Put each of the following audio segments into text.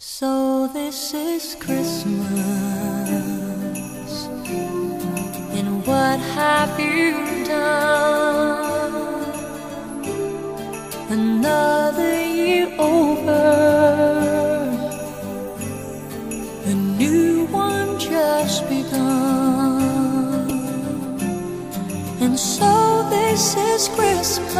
So this is Christmas, and what have you done? Another year over, a new one just begun, and so this is Christmas.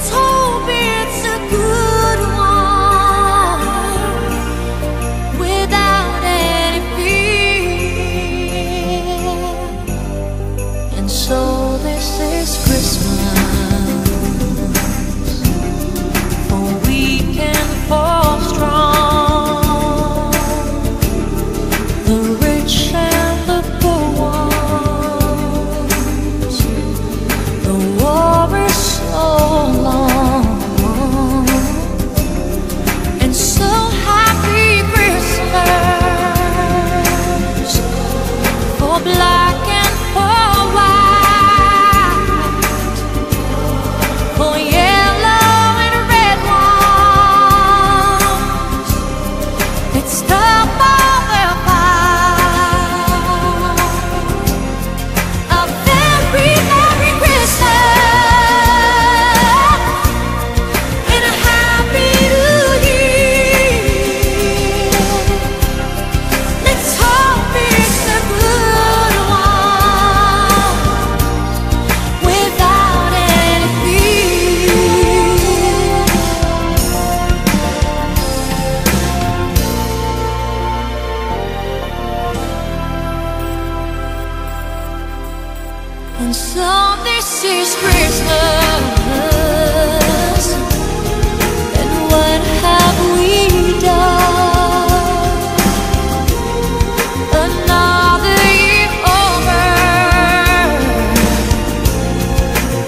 错。Love. And so this is Christmas And what have we done? Another year over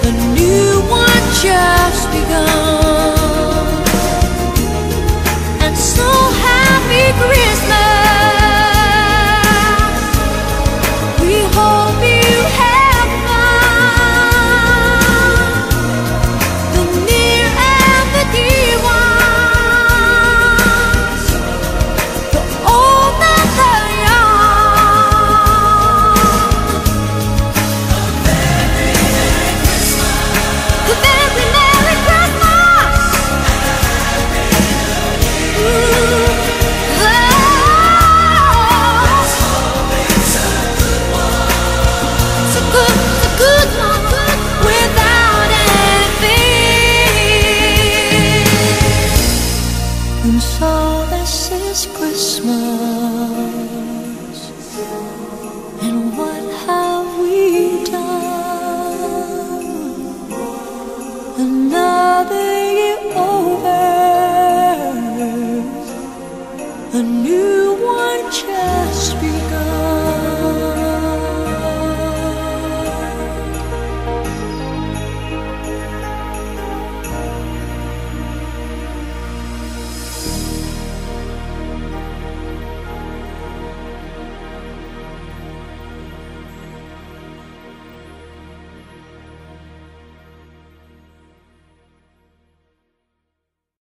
A new one just